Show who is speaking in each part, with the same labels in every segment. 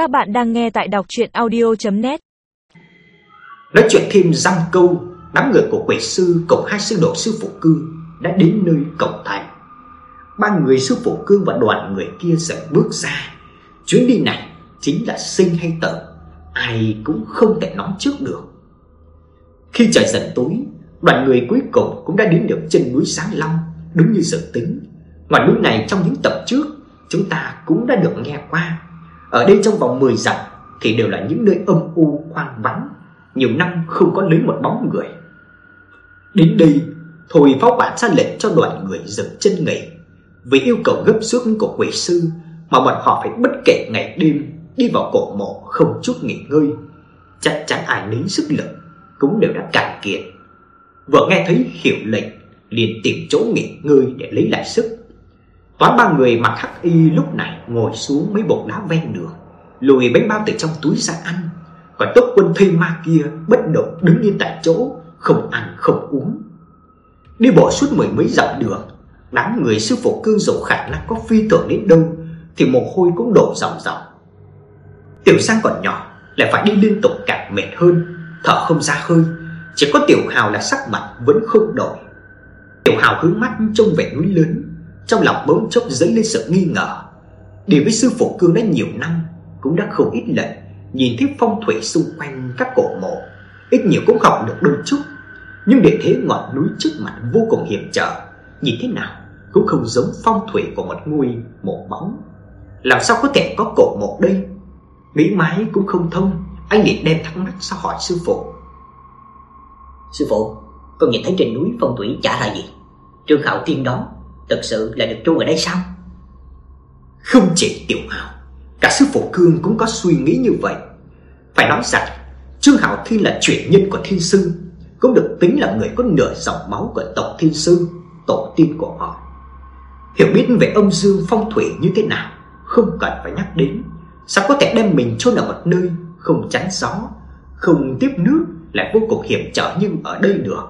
Speaker 1: Các bạn đang nghe tại đọc chuyện audio.net
Speaker 2: Nói chuyện thêm răng câu, Đám người của quỷ sư cộng hai sư đồ sư phụ cương Đã đến nơi cổng thành. Ba người sư phụ cương và đoàn người kia dần bước ra. Chuyến đi này chính là sinh hay tử, Ai cũng không thể nói trước được. Khi trời dần tối, Đoàn người cuối cùng cũng đã đến được chân núi Sáng Long, Đúng như dự tính. Ngoài núi này trong những tập trước, Chúng ta cũng đã được nghe qua. Ở đây trong vòng 10 dặm Thì đều là những nơi âm u, hoang vắng. Nhiều năm không có lấy một bóng người. Đến đây, Thôi pháo bản ra lệnh cho đoàn người dừng chân nghỉ. Vì yêu cầu gấp rút của quỷ sư Mà bọn họ phải bất kể ngày đêm Đi vào cổ mộ không chút nghỉ ngơi. Chắc chắn ai nấy sức lực Cũng đều đã cạn kiệt. Vừa nghe thấy hiệu lệnh, liền tìm chỗ nghỉ ngơi để lấy lại sức. Toán ba người mặc hắc y lúc này ngồi xuống mấy bột đá ven đường, Lùi bánh bao từ trong túi ra ăn. Còn tốt quân thây ma kia bất động đứng yên tại chỗ, Không ăn, không uống. Đi bộ suốt mười mấy dặm đường, Đám người sư phụ cương dầu khả năng có phi tưởng đến đâu, Thì mồ hôi cũng đổ ròng ròng. Tiểu sang còn nhỏ, Lại phải đi liên tục càng mệt hơn, Thở không ra hơi. Chỉ có tiểu hào là sắc mặt vẫn không đổi. Tiểu hào hướng mắt trông về núi lớn, Trong lòng bỗng chốc dấy lên sự nghi ngờ. Đi với sư phụ cương đã nhiều năm Cũng đã không ít lần Nhìn thấy phong thủy xung quanh các cổ mộ. Ít nhiều cũng học được đôi chút Nhưng địa thế ngọn núi trước mặt vô cùng hiểm trở Nhìn thế nào cũng không giống phong thủy của một ngôi mộ bóng. Làm sao có thể có cổ mộ đây? Nghĩ mãi cũng không thông Anh liền đem thắc mắc sao hỏi sư phụ.
Speaker 3: Sư phụ, con nhìn thấy trên núi phong thủy chả là gì. Trương khảo Thiên đó Thật sự là được trôn ở đây sao?
Speaker 2: Không chỉ tiểu hào. Cả sư phụ Cương cũng có suy nghĩ như vậy. Phải nói rằng, Trương Hạo Thiên là truyền nhân của thiên sư, Cũng được tính là người có nửa dòng máu của tộc thiên sư, Tổ tiên của họ. Hiểu biết về âm dương phong thủy như thế nào, Không cần phải nhắc đến. Sao có thể đem mình chôn ở một nơi, Không chắn gió, Không tiếp nước, Lại vô cùng hiểm trở như ở đây được?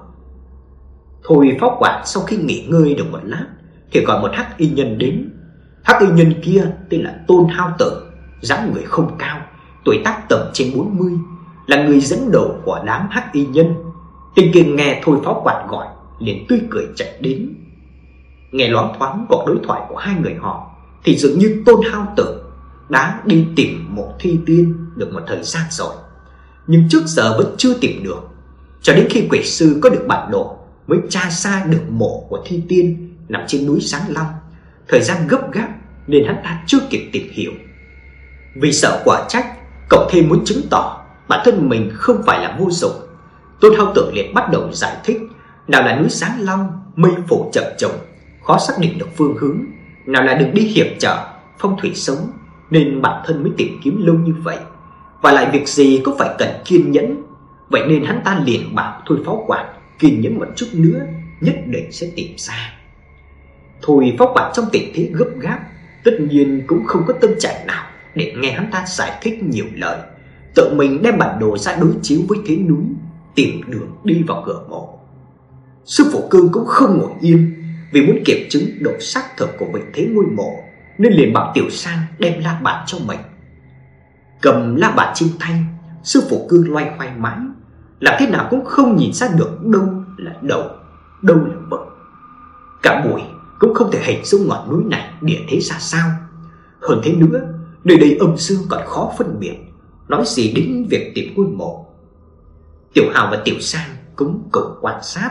Speaker 2: Thôi pháp quản, sau khi nghỉ ngơi được một lát, Thì gọi một hắc y nhân đến Hắc y nhân kia, tên là Tôn Hao Tử dáng người không cao, Tuổi tác tầm trên 40 Là người dẫn đầu của đám hắc y nhân. Tình kia nghe thôi pháo quạt gọi, liền tươi cười chạy đến. Nghe loáng thoáng cuộc đối thoại của hai người họ, Thì dường như Tôn Hao Tử Đã đi tìm một thi tiên được một thời gian rồi. Nhưng trước giờ vẫn chưa tìm được. Cho đến khi quỷ sư có được bản đồ, mới tra xa được mộ của thi tiên nằm trên núi Sáng Long. Thời gian gấp gáp nên hắn ta chưa kịp tìm hiểu. Vì sợ quả trách, cậu thêm muốn chứng tỏ bản thân mình không phải là vô dụng. Tôn Hạo Tử liền bắt đầu giải thích nào là núi Sáng Long, mây phủ chập chồng, khó xác định được phương hướng, nào là đường đi hiểm trở, phong thủy xấu nên bản thân mới tìm kiếm lâu như vậy. Và lại việc gì cũng phải cần kiên nhẫn, vậy nên hắn ta liền bảo thôi pháo quạt kiên nhẫn một chút nữa nhất định sẽ tìm ra. Thôi pháo quạt trong tình thế gấp gáp, tất nhiên cũng không có tâm trạng nào để nghe hắn ta giải thích nhiều lời. Tự mình đem bản đồ ra đối chiếu với thế núi, tìm đường đi vào cửa mộ. Sư phụ Cương cũng không ngồi yên, vì muốn kiểm chứng độ xác thực của vị thế ngôi mộ, nên liền bảo Tiểu Sang đem la bàn cho mình. Cầm la bàn trên thanh, sư phụ Cương loay hoay mãi làm thế nào cũng không nhìn ra được đâu là đầu, đâu là vực. Cả buổi cũng không thể hình dung ngọn núi này địa thế ra sao. Hơn thế nữa, nơi đây âm dương còn khó phân biệt, nói gì đến việc tìm ngôi mộ. Tiểu Hào và Tiểu Sang cũng cùng quan sát,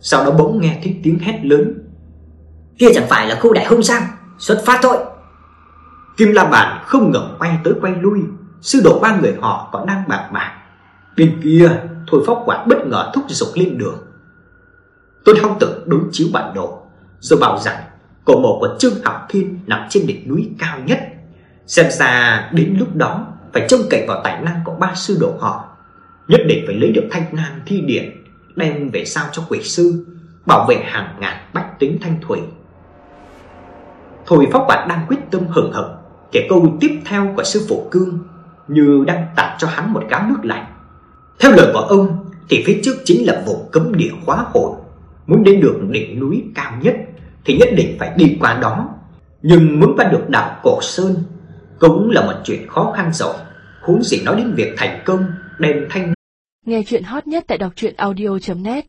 Speaker 2: sau đó bỗng nghe thấy tiếng hét lớn.
Speaker 3: Kia chẳng phải là khu đại hung sao? Xuất phát thôi.
Speaker 2: Kim La Bản không ngừng quay tới quay lui, sư đồ ba người họ còn đang bạc bạc. Bên kia, Thôi Phóc Quạt bất ngờ thúc giục lên đường. Tôn Hong Tử đối chiếu bản đồ, rồi bảo rằng cổ mộ của Trương Học Thiên nằm trên đỉnh núi cao nhất. Xem ra đến lúc đó phải trông cậy vào tài năng của ba sư đồ họ, nhất định phải lấy được thanh nan thi điện đem về sao cho quỷ sư, bảo vệ hàng ngàn bách tính thanh thủy. Thôi Pháp Bạch đang quyết tâm hừng hực, kể câu tiếp theo của sư phụ Cương như đang tạt cho hắn một gáo nước lạnh. Theo lời của ông thì phía trước chính là vùng cấm địa khóa hồn. Muốn đến được đỉnh núi cao nhất thì nhất định phải đi qua đó. Nhưng muốn qua được đảo Cổ Sơn, cũng là một chuyện khó khăn rồi, huống gì nói đến việc thành công đem thanh
Speaker 4: Nghe chuyện hot nhất tại đọc truyện audio.net